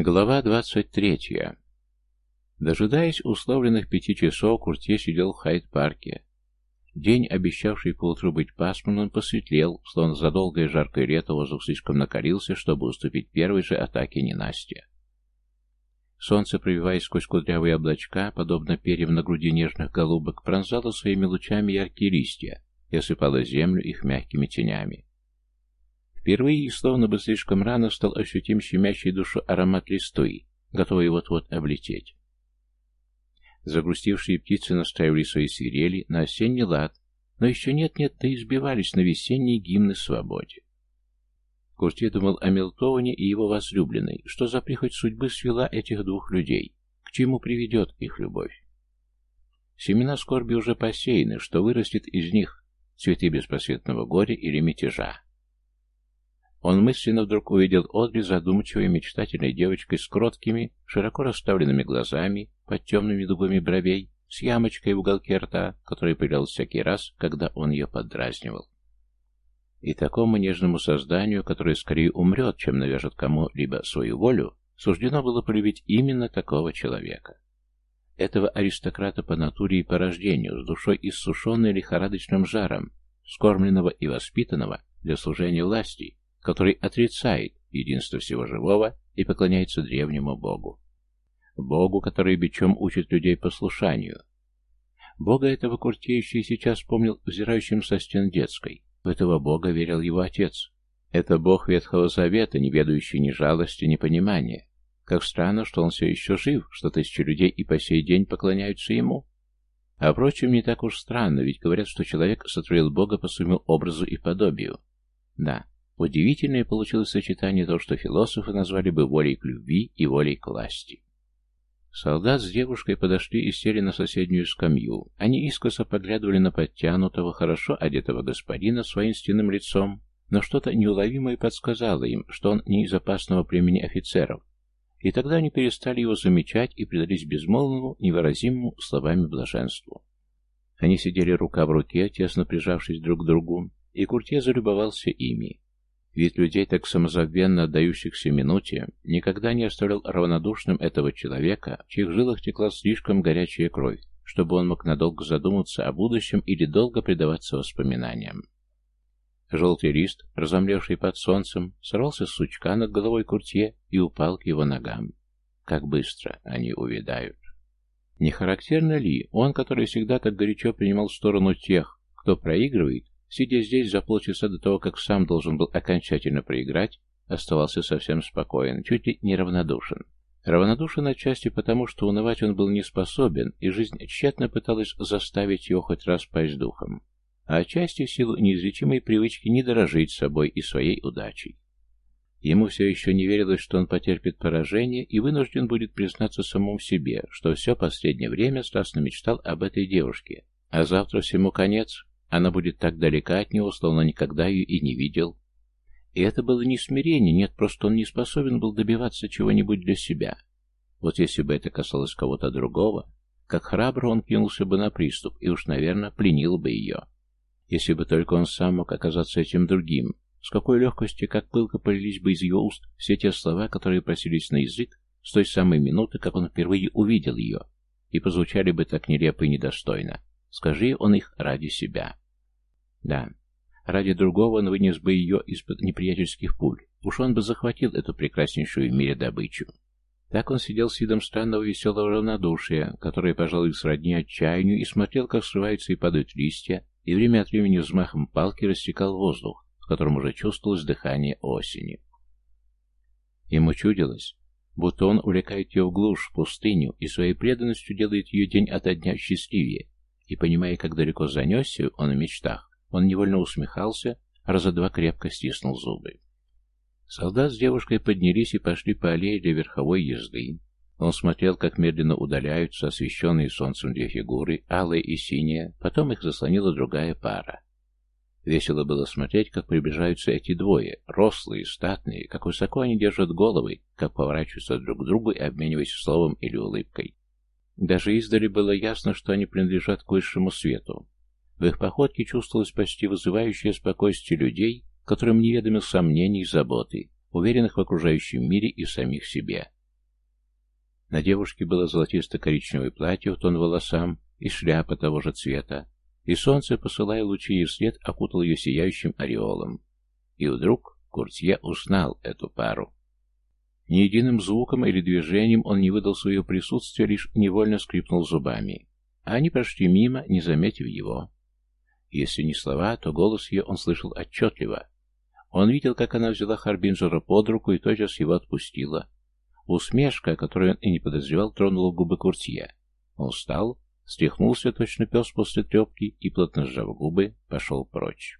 Глава двадцать третья. Дожидаясь условленных пяти часов, Куртье сидел в Хайд-парке. День, обещавший поутру быть пасмурным, посветлел, словно за долгое жаркое лето воздух слишком накалился, чтобы уступить первой же атаке ненастья. Солнце, пробиваясь сквозь кудрявые облачка, подобно перьям на груди нежных голубок, пронзало своими лучами яркие листья и осыпало землю их мягкими тенями. Впервые словно бы слишком рано стал ощутим щемящий душу аромат листвы, готовый вот-вот облететь. Загрустившие птицы настраивали свои свирели на осенний лад, но еще нет-нет, да избивались на весенние гимны свободе. Куртье думал о Мелтоване и его возлюбленной, что за прихоть судьбы свела этих двух людей, к чему приведет их любовь. Семена скорби уже посеяны, что вырастет из них цветы беспросветного горя или мятежа. Он мысленно вдруг увидел Одри задумчивой мечтательной девочкой с кроткими, широко расставленными глазами, под темными дугами бровей, с ямочкой в уголке рта, которая появлялась всякий раз, когда он ее поддразнивал. И такому нежному созданию, которое скорее умрет, чем навяжет кому-либо свою волю, суждено было полюбить именно такого человека. Этого аристократа по натуре и по рождению, с душой иссушенной лихорадочным жаром, скормленного и воспитанного для служения власти, который отрицает единство всего живого и поклоняется древнему Богу. Богу, который бичом учит людей послушанию. Бога этого Куртеющий сейчас вспомнил взирающим со стен детской. В этого Бога верил его отец. Это Бог Ветхого Завета, не ведающий ни жалости, ни понимания. Как странно, что он все еще жив, что тысячи людей и по сей день поклоняются ему. А впрочем, не так уж странно, ведь говорят, что человек сотворил Бога по своему образу и подобию. Да, Удивительное получилось сочетание того, что философы назвали бы волей к любви и волей к власти. Солдат с девушкой подошли и сели на соседнюю скамью. Они искоса поглядывали на подтянутого, хорошо одетого господина с воинственным лицом, но что-то неуловимое подсказало им, что он не из опасного племени офицеров, и тогда они перестали его замечать и предались безмолвному, невыразимому словами блаженству. Они сидели рука в руке, тесно прижавшись друг к другу, и Куртье залюбовался ими. Вид людей, так самозабвенно отдающихся минуте, никогда не оставлял равнодушным этого человека, в чьих жилах текла слишком горячая кровь, чтобы он мог надолго задуматься о будущем или долго предаваться воспоминаниям. Желтый лист, разомлевший под солнцем, сорвался с сучка над головой Куртье и упал к его ногам. Как быстро они увядают. Не характерно ли он, который всегда так горячо принимал сторону тех, кто проигрывает, Сидя здесь за полчаса до того, как сам должен был окончательно проиграть, оставался совсем спокоен, чуть ли не равнодушен. Равнодушен отчасти потому, что унывать он был не способен, и жизнь тщетно пыталась заставить его хоть раз пасть духом, а отчасти в силу неизлечимой привычки не дорожить собой и своей удачей. Ему все еще не верилось, что он потерпит поражение и вынужден будет признаться самому себе, что все последнее время страстно мечтал об этой девушке, а завтра всему конец, она будет так далека от него, словно никогда ее и не видел. И это было не смирение, нет, просто он не способен был добиваться чего-нибудь для себя. Вот если бы это касалось кого-то другого, как храбро он кинулся бы на приступ и уж, наверное, пленил бы ее. Если бы только он сам мог оказаться этим другим, с какой легкостью, как пылко полились бы из его уст все те слова, которые просились на язык с той самой минуты, как он впервые увидел ее, и позвучали бы так нелепо и недостойно. Скажи он их ради себя. Да, ради другого он вынес бы ее из-под неприятельских пуль. Уж он бы захватил эту прекраснейшую в мире добычу. Так он сидел с видом странного веселого равнодушия, которое, пожалуй, сродни отчаянию, и смотрел, как срываются и падают листья, и время от времени взмахом палки рассекал воздух, в котором уже чувствовалось дыхание осени. Ему чудилось, будто он увлекает ее в глушь, в пустыню, и своей преданностью делает ее день ото дня счастливее, и, понимая, как далеко занесся он в мечтах, он невольно усмехался, раза два крепко стиснул зубы. Солдат с девушкой поднялись и пошли по аллее для верховой езды. Он смотрел, как медленно удаляются освещенные солнцем две фигуры, алая и синяя, потом их заслонила другая пара. Весело было смотреть, как приближаются эти двое, рослые, статные, как высоко они держат головы, как поворачиваются друг к другу и обмениваясь словом или улыбкой. Даже издали было ясно, что они принадлежат к высшему свету. В их походке чувствовалось почти вызывающее спокойствие людей, которым неведомы сомнений и заботы, уверенных в окружающем мире и в самих себе. На девушке было золотисто-коричневое платье в тон волосам и шляпа того же цвета, и солнце, посылая лучи ей вслед, окутал ее сияющим ореолом. И вдруг Куртье узнал эту пару. Ни единым звуком или движением он не выдал свое присутствие, лишь невольно скрипнул зубами. А они прошли мимо, не заметив его. Если не слова, то голос ее он слышал отчетливо. Он видел, как она взяла Харбинджера под руку и тотчас его отпустила. Усмешка, которую он и не подозревал, тронула губы Куртье. Он встал, стряхнулся точно пес после трепки и, плотно сжав губы, пошел прочь.